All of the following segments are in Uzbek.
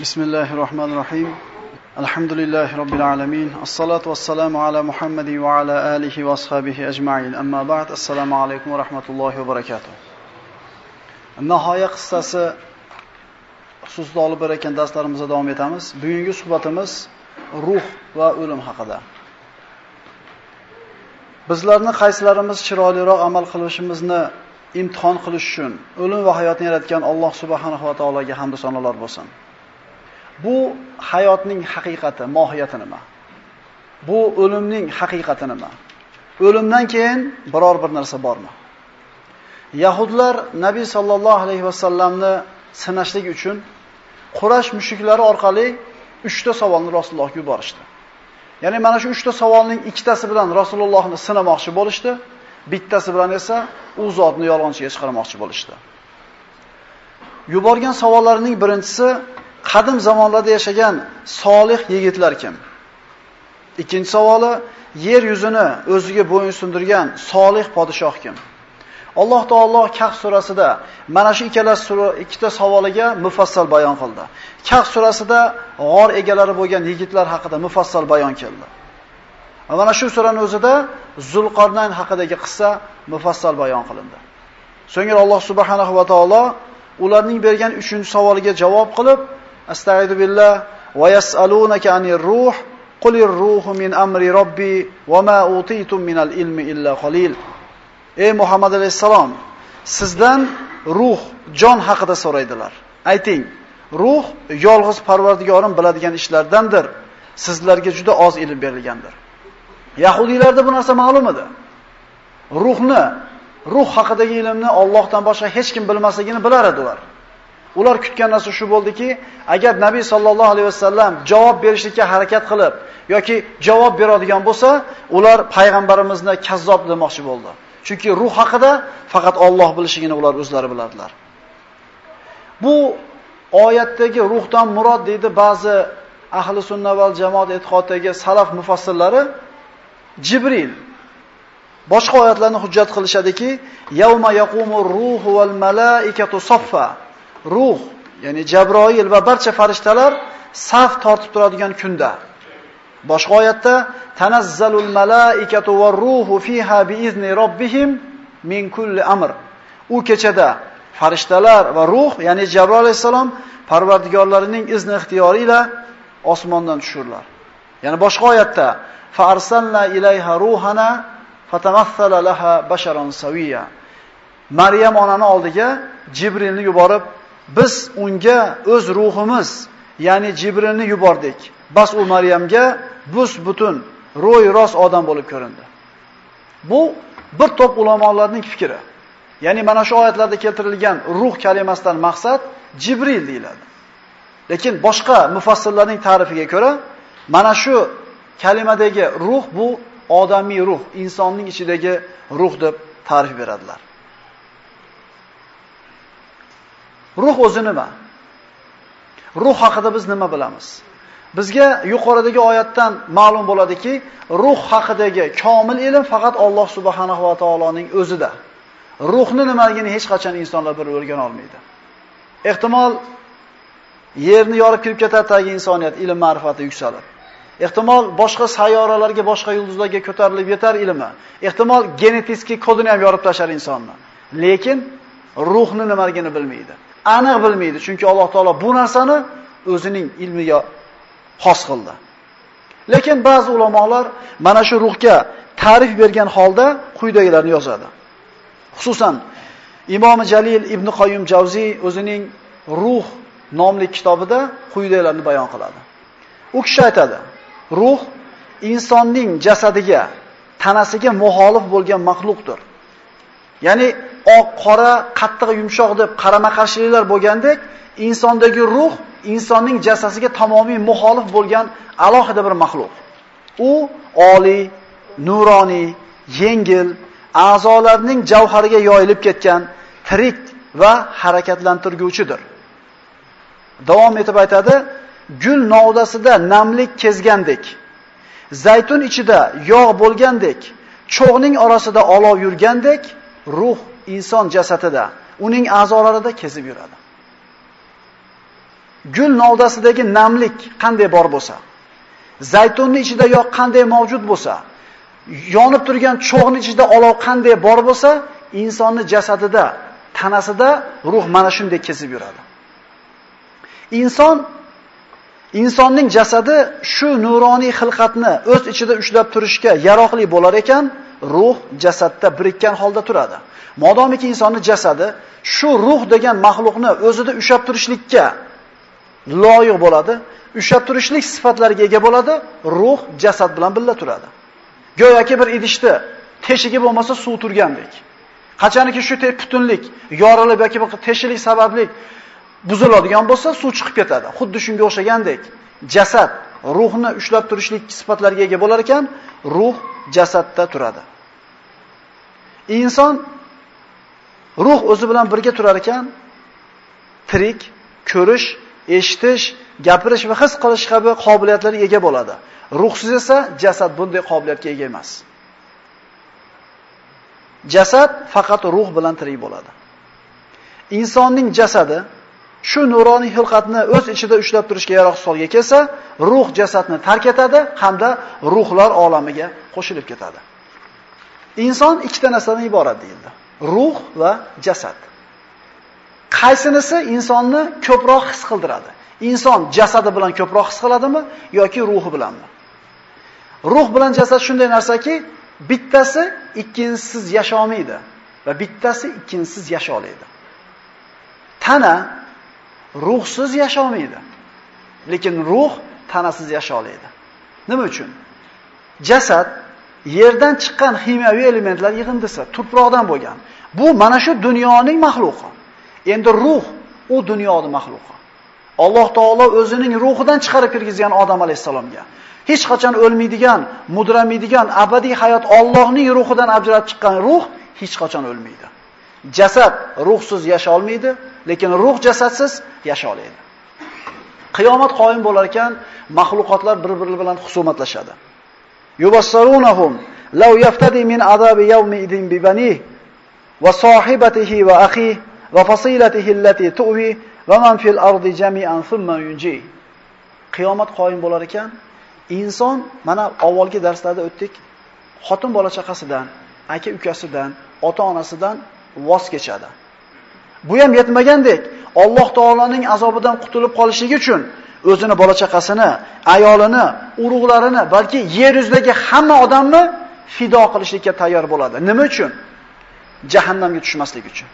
بسم الله الرحمن الرحيم الحمد لله رب العالمين الصلاة والسلام على محمد وعلى آله وأصحابه أجمعين أما بعد السلام عليكم ورحمة الله وبركاته nihoya qissasi xususida olib borayotgan darslarimizda davom etamiz. Bugungi suhbatimiz ruh va o'lim haqida. Bizlarni qaysilarimiz chiroyliroq amal qilishimizni imtihon qilish uchun o'lim va hayotni yaratgan Alloh subhanahu va taologa hamd sanolar bo'lsin. Bu hayotning haqiqati, mohiyati nima? Bu o'limning haqiqati nima? O'limdan keyin biror bir narsa bormi? Yahudlar Nabiy sallallohu alayhi vasallamni sinashlik uchun Qurash mushuklari orqali 3 ta savolni Rasulullohga yuborishdi. Ya'ni mana shu 3 ta savolning ikkitasi bilan Rasulullohni sinamoqchi bo'lishdi, bittasi bilan esa u zotni yolg'onchiga chiqarmoqchi bo'lishdi. Yuborgan savollarining birinchisi qadim zamonlarda yashagan solih yigitlar kim? Ikkinchi savoli yer yuzini o'ziga bo'yinsundirgan solih podshoh kim? Alloh taolo Kahf surasida mana shu ikkala sura ikkita savoliga mufassal bayon qildi. Kahf surasida g'or egalari bo'lgan yigitlar haqida mufassal bayon keldi. Va mana shu suraning o'zida Zulqarnayn haqidagi qissa mufassal bayon qilindi. So'ngra Alloh subhanahu va taolo ularning bergan 3-savoliga javob qilib, Astagfiru billah va yasalunaka anir ruh qulir ruhu min amri robbi va ma utitum minal ilmi illa qalil. Ey Muhammad alayhisalom, sizdan ruh, jon haqida so'raydilar. Ayting, ruh yolg'iz Parvardigorim biladigan ishlardandir. Sizlarga juda oz ilm berilgandir. Yahudiylarda bu narsa ma'lum edi. Ruhni, ruh haqidagi ilmni Allohdan boshqa hech kim bilmasligini bilar edilar. Ular kutgan narsa shu bo'ldiki, agar Nabiy sallallohu alayhi vasallam javob berishlikka harakat qilib yoki javob beradigan bo'lsa, ular payg'ambarimizni kazzob demoqchi bo'ldi. Chunki ruh haqida faqat Alloh bilishigini ular o'zlari biladilar. Bu oyatdagi ruhdan murod deydi ba'zi ahli sunna va jamoat e'tiqodidagi salaf mufassirlari Jibril boshqa oyatlarni hujjat qilishadiki, yawma yaqumu ruhu val malaikatu saffa. Ruh, ya'ni Jabroil va barcha farishtalar saf tortib turadigan kunda. Boshqa oyatda tanazzalul malaikatu var ruhu fiha biizni robbihim min kulli amr. U kechada farishtalar va ruh, ya'ni Jabroil alayhisalom Parvardigorlarining izni ixtiyori ila osmondan tushurlar. Ya'ni boshqa oyatda fa arsalna ilayha ruhana fatamassala laha basharan sawiya. Maryam onani oldiga Jibrilni yuborib, biz unga o'z ruhimiz, ya'ni Jibrilni yubordik. Bas u Maryamga bus butun ro'y rost odam bo'lib ko'rindi. Bu bir to'p ulamolarning fikri. Ya'ni mana shu oyatlarda keltirilgan ruh kalimasidan maqsad Jibril deyiladi. Lekin boshqa mufassirlarning ta'rifiga ko'ra, mana shu kalimadagi ruh bu odamiy ruh, insonning ichidagi ruh deb ta'rif beradilar. Ruh o'zi nima? Ruh haqida biz nima bilamiz? Bizga yuqoridagi oyatdan ma'lum bo'ladiki, ruh haqidagi komil ilm faqat Alloh subhanahu va taoloning o'zida. Ruhni nimaligini hech qachon insonlar bir o'rgana olmaydi. Ehtimol yerni yorib kirib ketadagi insoniyat ilm ma'rifati yuksalib. Ehtimol boshqa sayyoralarga, boshqa yulduzlarga ko'tarilib yetar ilmi. Ehtimol genetik kodini ham yorib tashar insonni. Lekin ruhni nimaligini bilmaydi. Aniq bilmaydi, chunki Alloh taolo bu narsani o'zining ilmiga xos qildi. Lekin ba'zi ulamolar mana shu ruhga ta'rif bergan holda quyidagilarni yozadi. Xususan Imom Jalil ibn Qoyyim Javziy o'zining Ruh nomli kitobida quyidagilarni bayon qiladi. U kishi aytadi: Ruh insonning jasadiga, tanasiga muxolif bo'lgan maxluqdir. Ya'ni oq, qora, qattiq, yumshoq deb qarama-qarshiliklar bo'lgandek, insondagi ruh insonning jasasiga tamomiy muxolif bo'lgan alohida bir maxluq. U oliy, nuroniy, yengil, a'zolarning javhariga yoyilib ketgan tirik va harakatlantirguvchidir. Davom etib aytadi, gul novdasida namlik kezgandek, zaytun ichida yog' bo'lgandek, cho'g'ning orasida olov yurgandek, ruh inson jasadida, uning a'zolarida kezib yuradi. gul novdasidagi namlik qanday bor bo'lsa, zaytunning ichida yoq qanday mavjud bo'lsa, yonib turgan cho'g'ning ichida olov qanday bor bo'lsa, insonni jasadida, tanasida ruh mana shunday kesib yuradi. Inson insonning jasadi shu nuroniy xilqatni o'z ichida ushlab turishga yaroqli bo'lar ekan, ruh jasadda birikkan holda turadi. Modomiki insonning jasadi shu ruh degan maxluqni o'zida ushlab turishlikka loyiq bo'ladi, ushlab turishlik sifatlariga ega bo'ladi, ruh jasad bilan birga turadi. Go'yoki bir idishda teshigi bo'lmasa suv turgandek. Qachoniki shu butunlik yorilib yoki teshilik sababli buziladigan bo'lsa, suv chiqib ketadi. Xuddi shunga o'xshagandek, jasad ruhni ushlab turishlik sifatlariga ega bo'lar ekan, ruh jasadda turadi. Inson ruh o'zi bilan birga turar ekan, tirik, ko'rish, eshitish, gapirish va his qilish kabi qobiliyatlarga ega bo'ladi. Ruhsiz esa jasad bunday qobiliyatga ega emas. Jasad faqat ruh bilan tirik bo'ladi. Insonning jasadi shu nuroniy xilqatni o'z ichida ushlab turishga yaroqsiz holga kelsa, ruh jasadni tark etadi hamda ruhlar olamiga qo'shilib ketadi. Inson ikkita narsadan iborat deyildi. Ruh va jasad. Qaysinisi insonni ko'proq his qildiradi? Inson jasadi bilan ko'proq his qiladimi yoki ruhi bilanmi? Ruh bilan jasad shunday narsaki, bittasi ikkinchisiz yasha olmaydi va bittasi ikkinchisiz yasha oladi. Tana ruhsiz yasha olmaydi, Lekin ruh tanasiz yasha oladi. Nima uchun? Jasad yerdan chiqqan kimyoviy elementlar yig'indisi, tuproqdan bo'lgan. Bu mana shu dunyoning maxluqi. Endi ruh u dunyoning maxluqi. Alloh taolo o'zining ruhidan chiqarib kirgizgan odam alayhisalomga hech qachon o'lmaydigan, mudramaydigan abadiy hayot Allohning ruhidan ajralib chiqqan ruh hech qachon o'lmaydi. Jasad ruhsiz yasha olmaydi, lekin ruh jasadsiz yasha oladi. Qiyomat qoyim bo'lar ekan, mahluqotlar bir-biri bilan husumatlashadi. Yubassarunahum law yaftadi min azabi yawmi idin bibani va sahibatihi va akhi va fasilatihi allati tuwi va man fil ardi jami'an thumma yunji. Qiyomat qoyim bo'lar ekan, Inson mana avvalgi darslarda o'tdik, xotin bola chaqasidan, aka ukasidan, ota-onasidan voz kechadi. Bu ham yetmagandek, Alloh taoloning azobidan qutulib qolishligi uchun o'zini bola chaqasini, ayolini, urug'larini, balki yer yuzidagi hamma odamni fido qilishlikka tayyor bo'ladi. Nima uchun? Jahannamga tushmaslik uchun.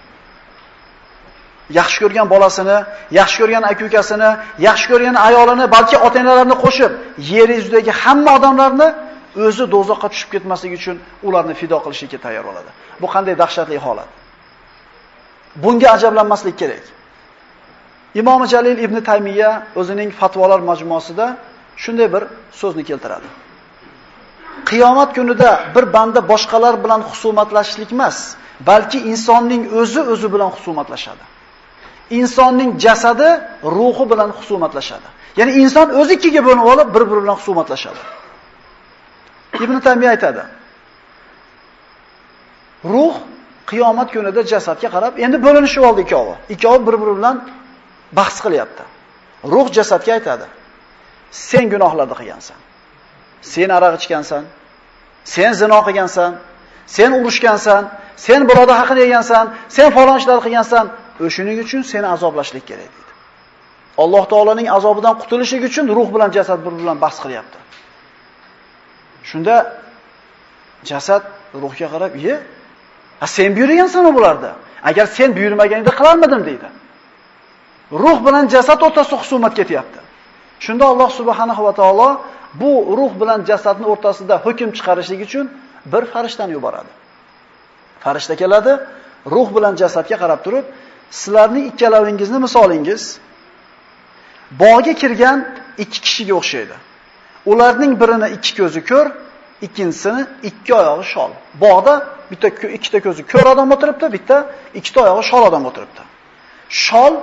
yaxshi ko'rgan bolasini, yaxshi ko'rgan aka-ukasini, yaxshi ko'rgan ayolini, balki ota-onalarini qo'shib, yer yuzidagi hamma odamlarni o'zi dozoqqa tushib ketmasligi uchun ularni fido qilishga tayyor bo'ladi. Bu qanday dahshatli holat. Bunga ajablanmaslik kerak. Imom Jalil ibn Taymiya o'zining fatvolar majmuasida shunday bir so'zni keltiradi. Qiyomat kunida bir banda boshqalar bilan husumatlashishlik emas, balki insonning o'zi o'zi bilan husumatlashadi. insonning jasadi ruhi bilan husumatlashadi. Ya'ni inson o'zi ikkiga bo'linib olib, bir-biri bilan husumatlashadi. Ibn Taymiy aytadi. Ruh qiyomat kunida jasadga qarab, endi bo'linishib oldi ikkovi. Ikkovi bir-biri bilan bahs qilyapti. Ruh jasadga aytadi. Sen gunohlarni qilgansan. Sen aroq ichgansan. Sen zino qilgansan. Sen urushgansan. Sen birodar haqini yegansan. Sen falon ishlar qilgansan. O'shuning uchun seni azoblashlik kerak dedi. Alloh taolaning azobidan qutulishlik uchun ruh bilan jasad bir bilan bahs qilyapti. Shunda jasad ruhga qarab, "Ye, a sen buyurgansan bularda. Agar sen buyurmaganingda qilarmidim?" deydi. Ruh bilan jasad o'rtasida husumat ketyapti. Shunda Alloh subhanahu va taolo bu ruh bilan jasadning o'rtasida hukm chiqarishlik uchun bir farishtani yuboradi. Farishta keladi, ruh bilan jasadga qarab turib, sizlarning ikkalaringizni misolingiz bog'ga kirgan ikki kishiga o'xshaydi. Ularning birini ikki ko'zi ko'r, ikkinchisini ikki oyog'i shol. Bog'da bitta ikkita ko'zi ko'r odam o'tiribdi, bitta ikkita oyog'i shol odam o'tiribdi. Shol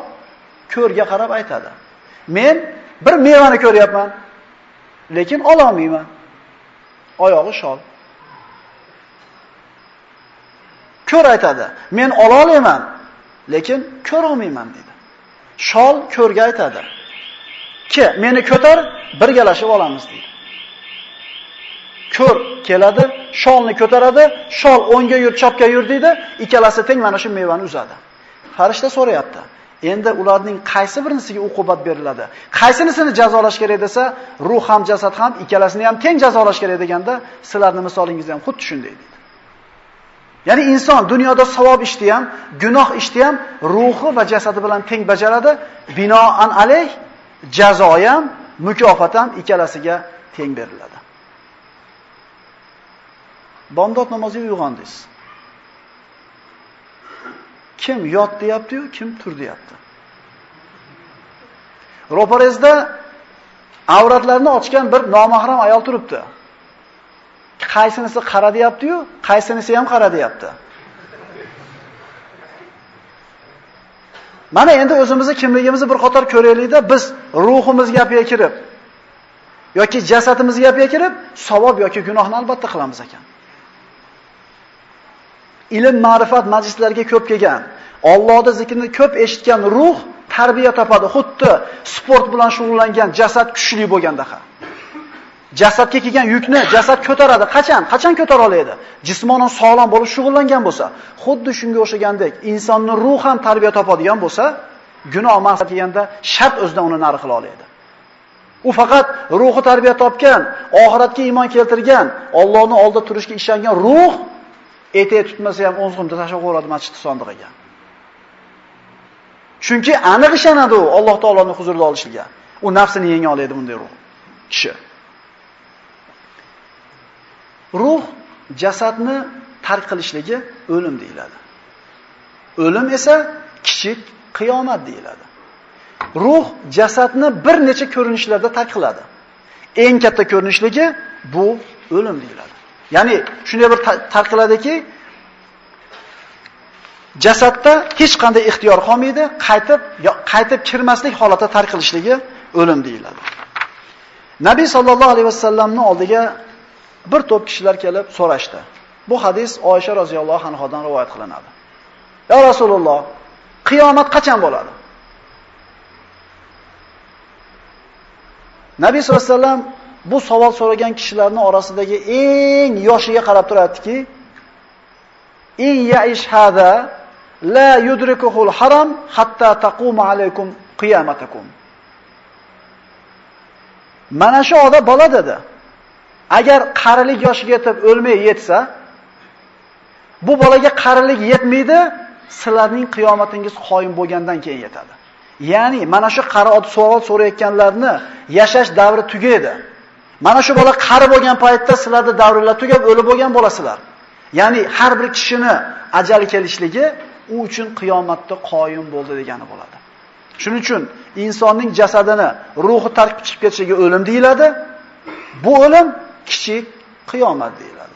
ko'rga qarab aytadi: "Men bir mevani ko'ryapman, lekin ololmayman." Oyog'i shol. Ko'r aytadi: "Men ola olaman, lekin ko'ra olmayman dedi. Shol ko'rga aytadi. Ke, meni ko'tar, birgalashib olamiz deydi. Ko'r keladi, sholni ko'taradi, shol o'ngga yur, chapga yur deydi, ikkalasi teng mana shu mevani uzadi. Farishta so'rayapti. Endi ularning qaysi birinisiga uqubat beriladi? Qaysinisini jazolash kerak desa, ruh ham jasad ham ikkalasini ham teng jazolash kerak deganda, sizlarning misolingizni ham xuddi shunday deydi. Ya'ni inson dunyoda savob ishni ham, gunoh ishni ham ruhi va jasadi bilan teng bajaradi. Binoan alayh jazo ham, mukofot ham ikkalasiga teng beriladi. Bomdod namoziga uyg'ondingiz. Kim yot deyapti-yu, kim tur deyapti. Ro'parezda avratlarni ochgan bir nomahram ayol turibdi. qaysinisi qara deyapti-yu, qaysinisi ham qara deyapti. Mana endi o'zimizni kimligimizni bir qator ko'raylikda, biz ruhimiz gapiga kirib yoki jasadimiz gapiga kirib, savob yoki gunohni albatta qilamiz ekan. Ilm, ma'rifat majlislariga ko'p kelgan, Allohda zikrni ko'p eshitgan ruh tarbiya topadi. Xuddi sport bilan shug'ullangan jasad kuchli bo'lganda ham. jasadga kelgan yukni jasad ko'taradi. Qachon? Qachon ko'tara oladi? Jismonan sog'lom bo'lib shug'ullangan bo'lsa, xuddi shunga o'xshagandek, insonni ruh ham tarbiya topadigan bo'lsa, gunoh maqsad kelganda shart o'zidan uni nari qila oladi. U faqat ruhi tarbiya topgan, oxiratga iymon keltirgan, Allohning oldida turishga ishongan ruh etek tutmasa ham o'zg'imda tashlab qo'yadi masjid sandig'iga. Chunki aniq ishonadi u Alloh taoloning huzurida olishiga. U nafsini yenga oladi bunday ruh kishi. Ruh jasadni tark qilishligi o'lim deyiladi. O'lim esa kichik qiyomat deyiladi. Ruh jasadni bir necha ko'rinishlarda tark qiladi. Eng katta ko'rinishligi bu o'lim deyiladi. Ya'ni shunday bir tarqiladiki, jasadda hech qanday ixtiyor qolmaydi, qaytib qaytib kirmaslik holatda tarqilishligi o'lim deyiladi. Nabiy sallallohu alayhi vasallamning oldiga bir to'p kishilar kelib so'rashdi. Bu hadis Oysha roziyallohu anhodan rivoyat qilinadi. Ya Rasululloh, qiyomat qachon bo'ladi? Nabiy sollallohu alayhi vasallam bu savol so'ragan kishilarning orasidagi eng yoshiga qarab turardiki, in ya'ish hada la yudrikuhul haram hatta taquma alaykum qiyamatakum. Mana shu oda bola dedi. Agar qarilik yoshiga yetib o'lmay yetsa, bu bolaga qarilik yetmaydi, sizlarning qiyomatingiz qoyim bo'lgandan keyin yetadi. Ya'ni mana shu qari savol so'rayotganlarni yashash davri tugaydi. Mana shu bola qari bo'lgan paytda sizlarda davrlar tugab o'lib bo'lgan bo'lasizlar. Ya'ni har bir kishini ajal kelishligi u uchun qiyomatda qoyim bo'ldi degani bo'ladi. Shuning uchun insonning jasadini ruhi tark chiqib ketishiga o'lim deyiladi. Bu o'lim kichik qiyomat deyiladi.